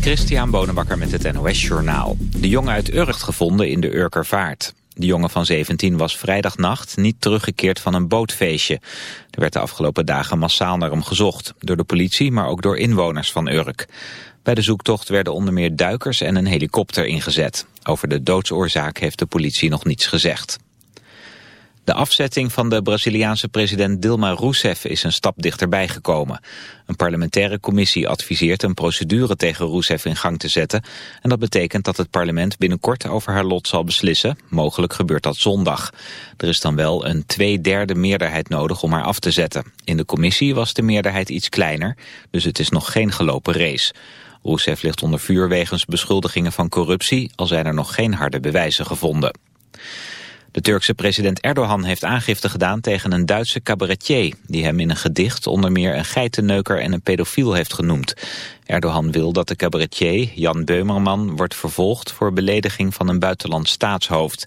Christian Bonenbakker met het NOS Journaal. De jongen uit Urgt gevonden in de Urkervaart. De jongen van 17 was vrijdagnacht niet teruggekeerd van een bootfeestje. Er werd de afgelopen dagen massaal naar hem gezocht. Door de politie, maar ook door inwoners van Urk. Bij de zoektocht werden onder meer duikers en een helikopter ingezet. Over de doodsoorzaak heeft de politie nog niets gezegd. De afzetting van de Braziliaanse president Dilma Rousseff is een stap dichterbij gekomen. Een parlementaire commissie adviseert een procedure tegen Rousseff in gang te zetten. En dat betekent dat het parlement binnenkort over haar lot zal beslissen. Mogelijk gebeurt dat zondag. Er is dan wel een tweederde meerderheid nodig om haar af te zetten. In de commissie was de meerderheid iets kleiner, dus het is nog geen gelopen race. Rousseff ligt onder vuur wegens beschuldigingen van corruptie, al zijn er nog geen harde bewijzen gevonden. De Turkse president Erdogan heeft aangifte gedaan tegen een Duitse cabaretier... die hem in een gedicht onder meer een geitenneuker en een pedofiel heeft genoemd. Erdogan wil dat de cabaretier, Jan Beumerman, wordt vervolgd... voor belediging van een buitenlands staatshoofd.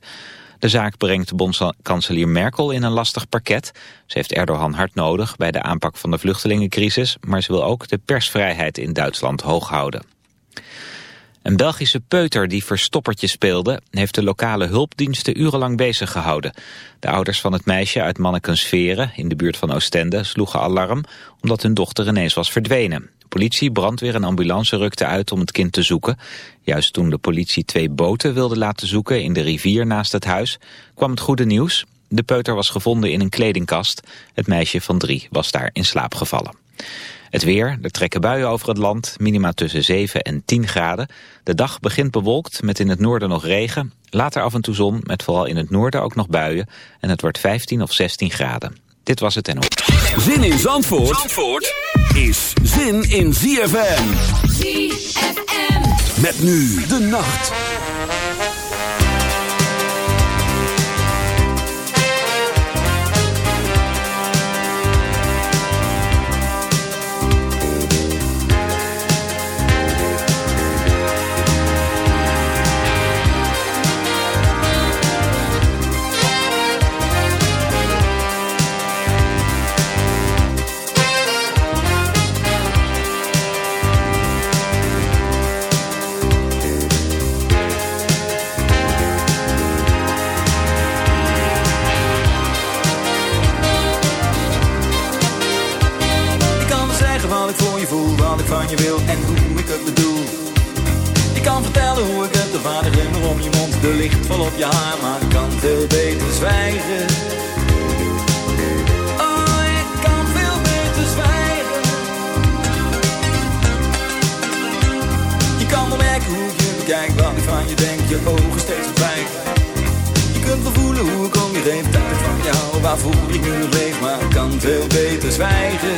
De zaak brengt bondskanselier Merkel in een lastig parket. Ze heeft Erdogan hard nodig bij de aanpak van de vluchtelingencrisis... maar ze wil ook de persvrijheid in Duitsland hoog houden. Een Belgische peuter die verstoppertje speelde... heeft de lokale hulpdiensten urenlang bezig gehouden. De ouders van het meisje uit Mannekensveren in de buurt van Oostende sloegen alarm... omdat hun dochter ineens was verdwenen. Politie, brandweer en ambulance rukten uit om het kind te zoeken. Juist toen de politie twee boten wilde laten zoeken in de rivier naast het huis... kwam het goede nieuws. De peuter was gevonden in een kledingkast. Het meisje van drie was daar in slaap gevallen. Het weer, er trekken buien over het land, minima tussen 7 en 10 graden. De dag begint bewolkt met in het noorden nog regen. Later af en toe zon, met vooral in het noorden ook nog buien. En het wordt 15 of 16 graden. Dit was het en op. Zin in Zandvoort, Zandvoort is zin in ZFM. ZFM. Met nu de nacht. je wil en hoe ik het bedoel. Je kan vertellen hoe ik het, de vader rimmer om je mond De licht vol op je haar, maar ik kan veel beter zwijgen. Oh, ik kan veel beter zwijgen. Je kan wel merken hoe je kijkt wat ik van je denkt Je ogen steeds verdwijgen Je kunt wel voelen hoe ik om je heen, dat van jou Waar voel ik nu leef, maar ik kan veel beter zwijgen.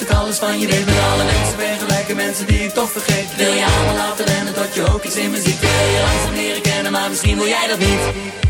tot ik alles van je weet? Met alle mensen ben gelijke mensen die ik toch vergeet. Wil je allemaal laten rennen tot je ook iets in me ziet? Wil je langzaam leren kennen, maar misschien wil jij dat niet.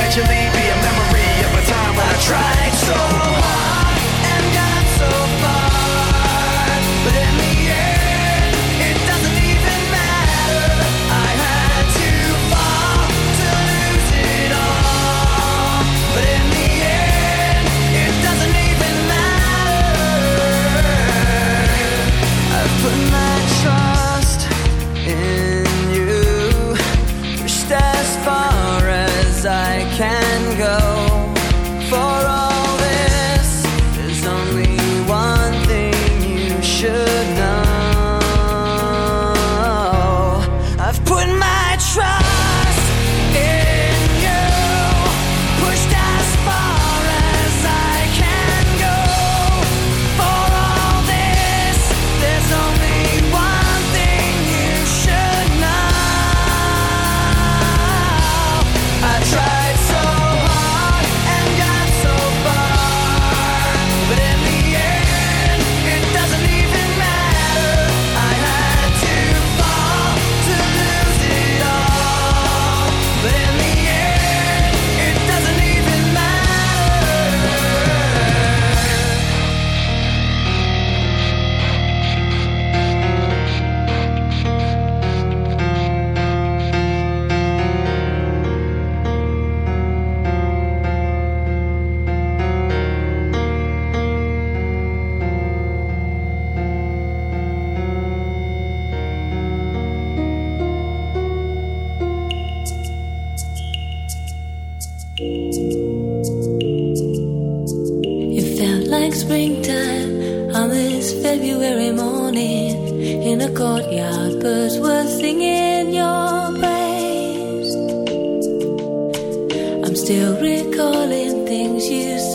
Eventually be a memory courtyard. Birds were singing your praise. I'm still recalling things you said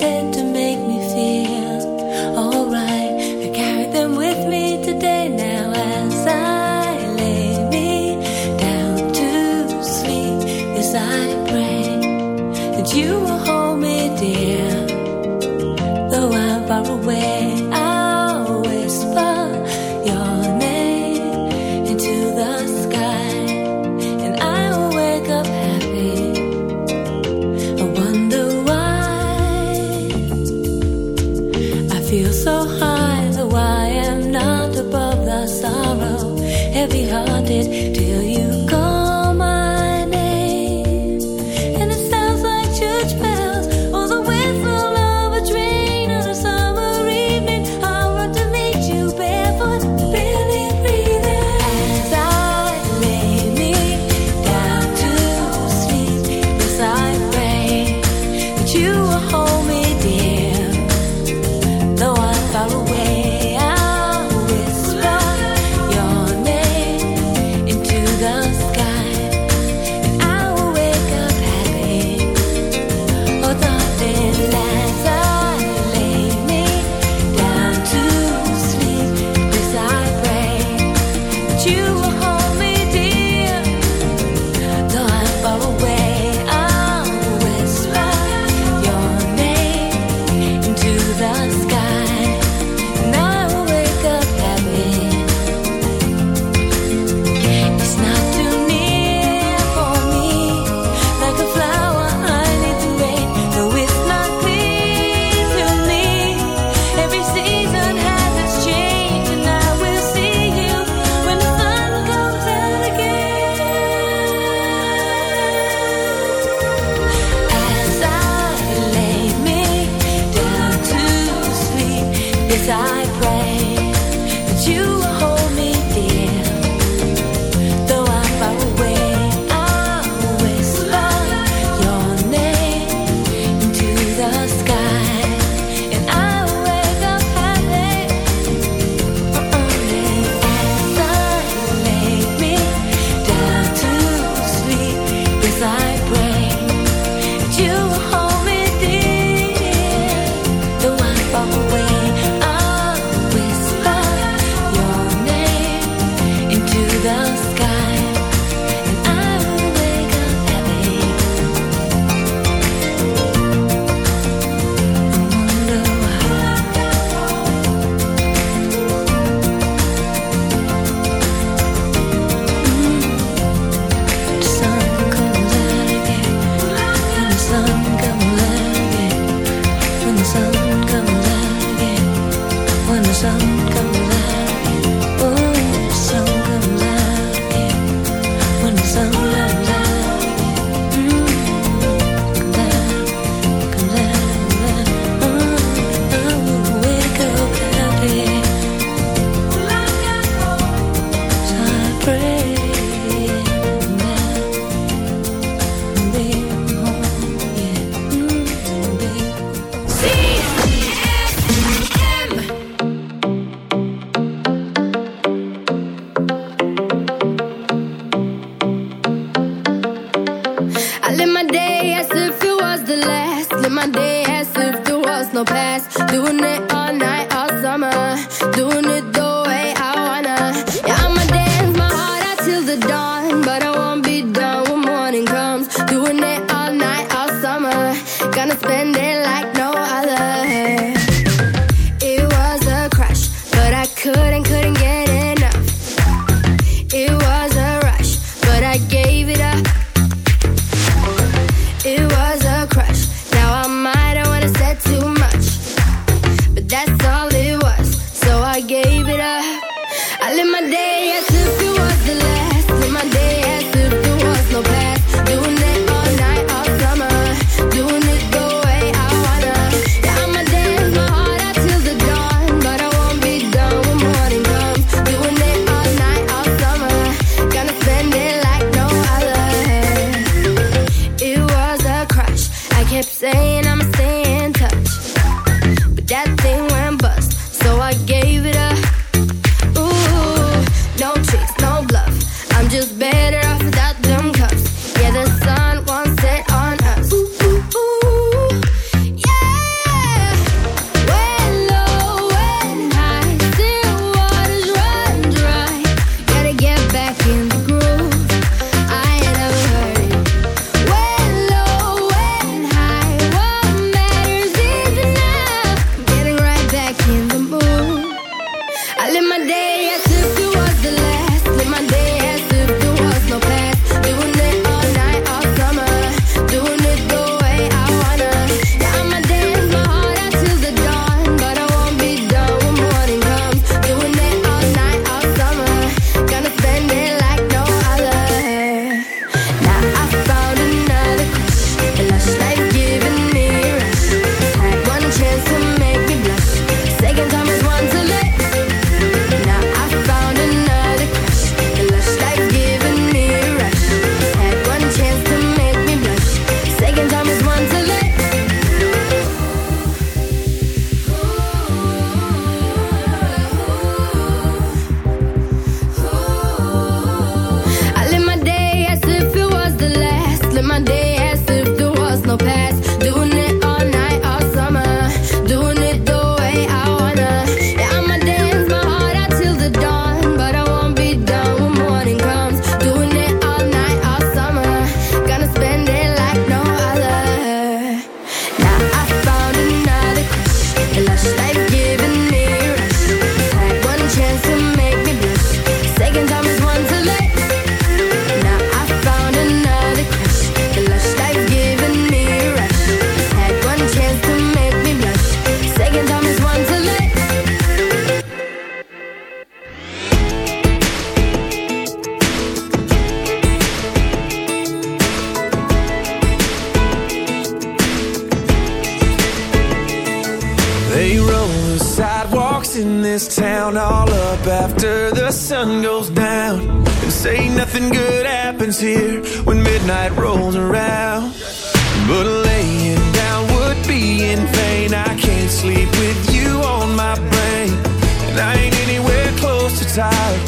no pain.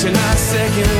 tonight, second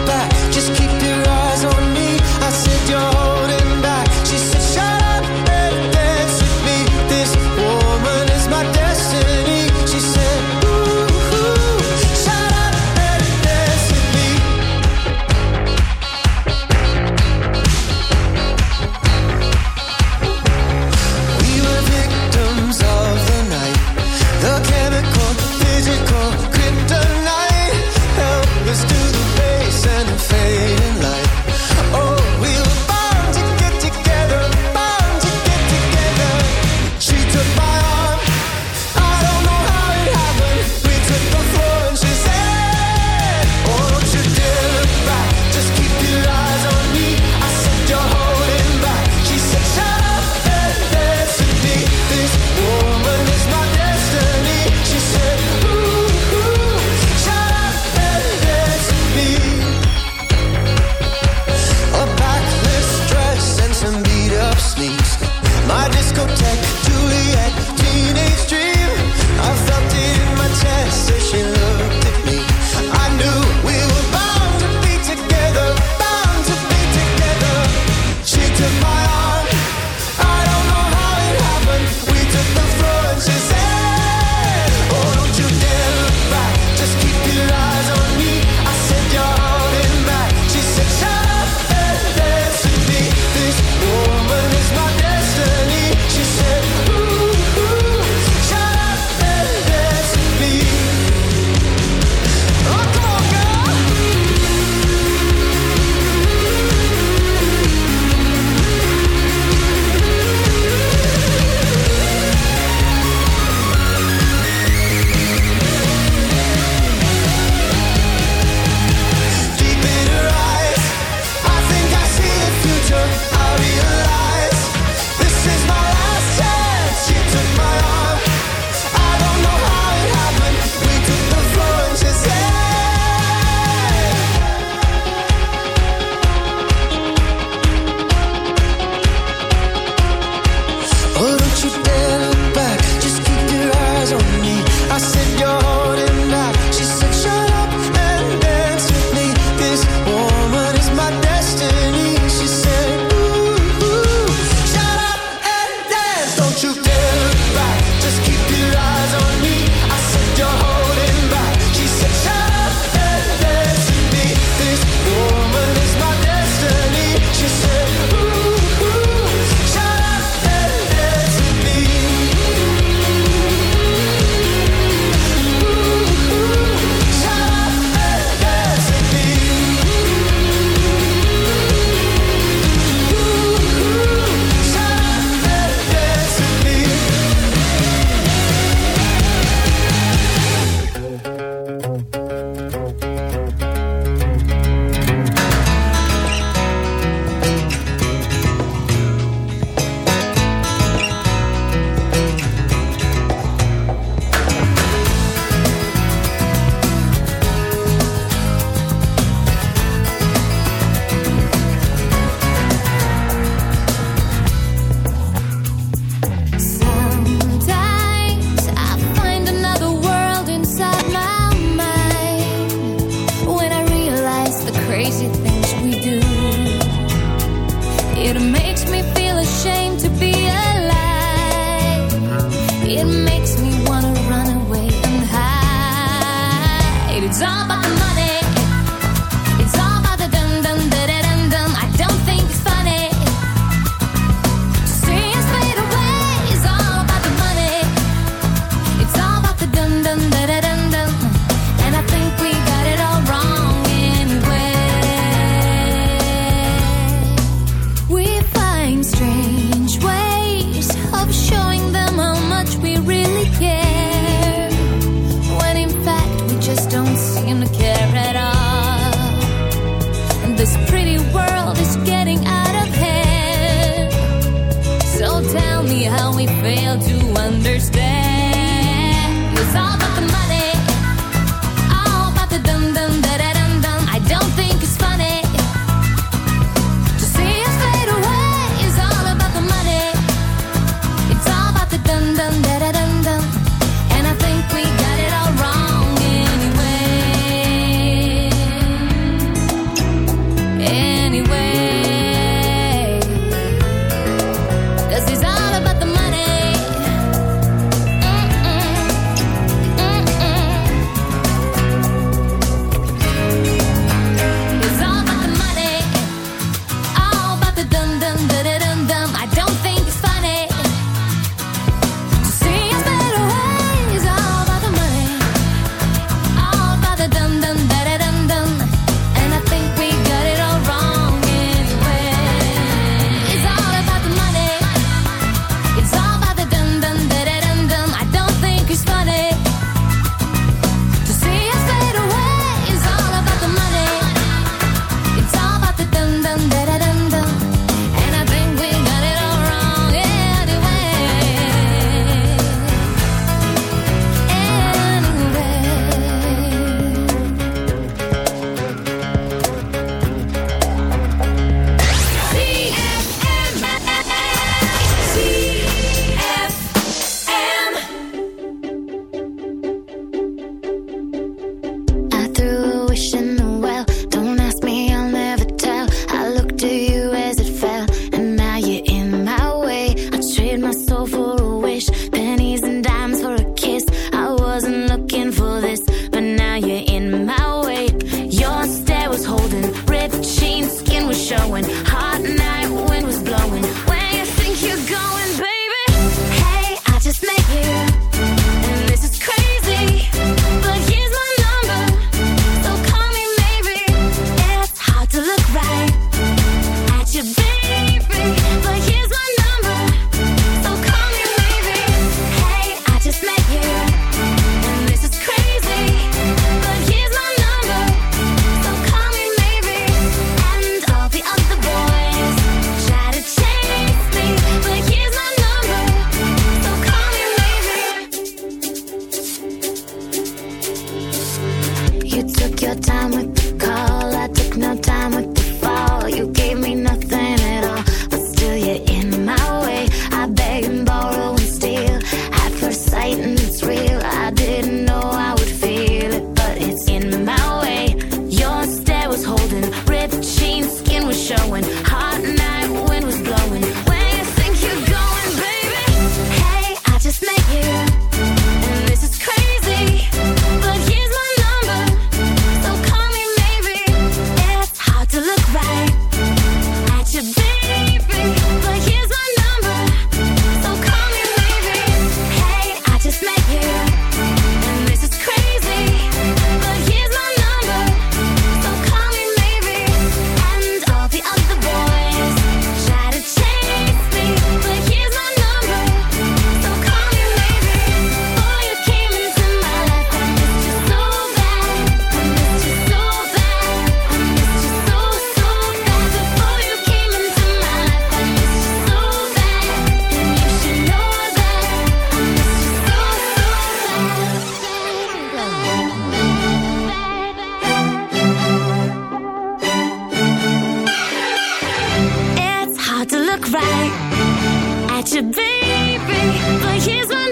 look at you, baby, but here's my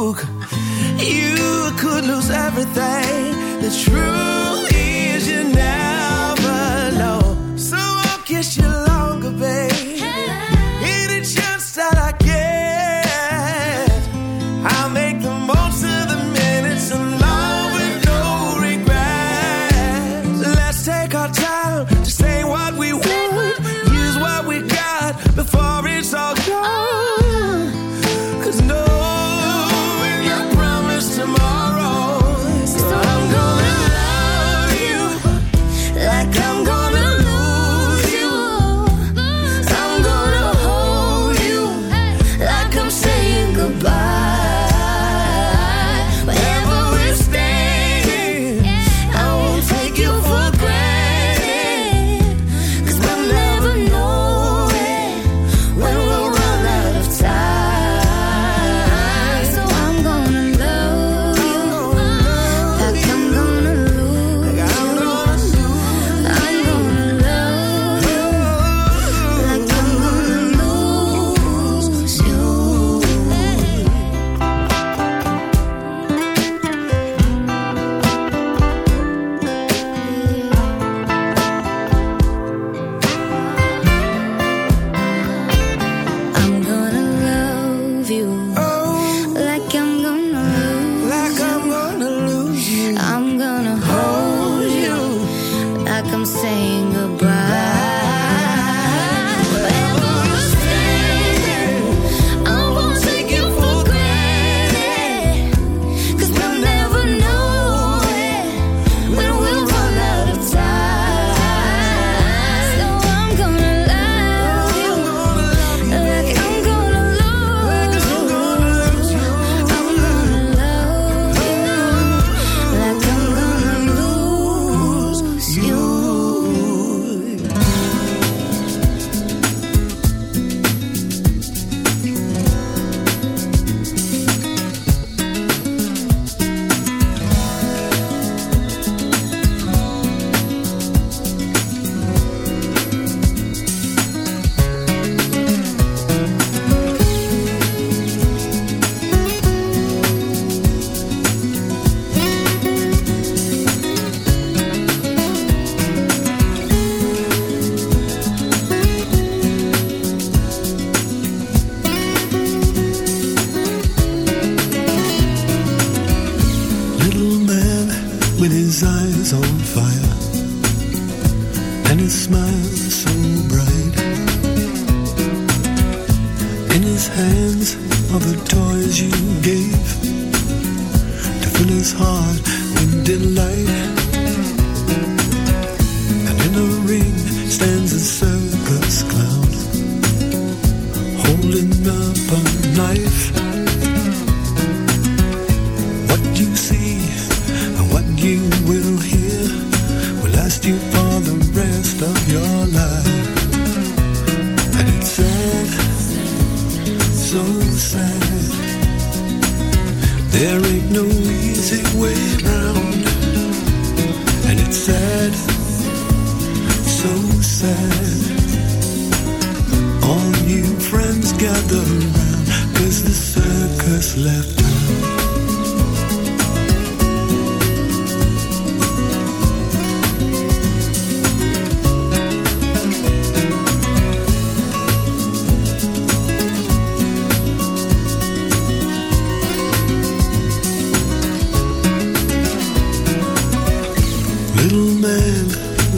Before it's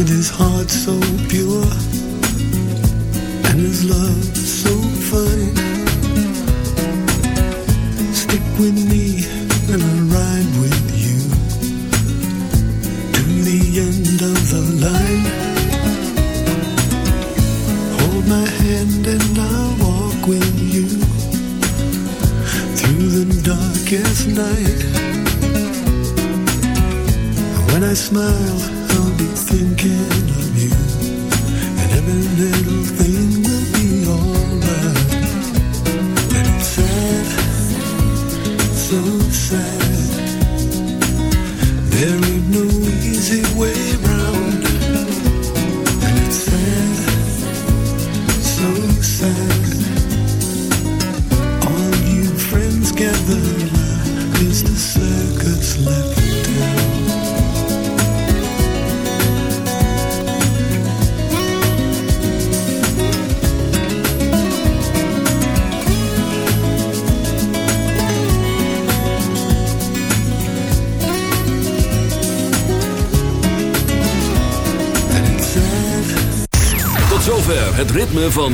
with his heart so pure and his love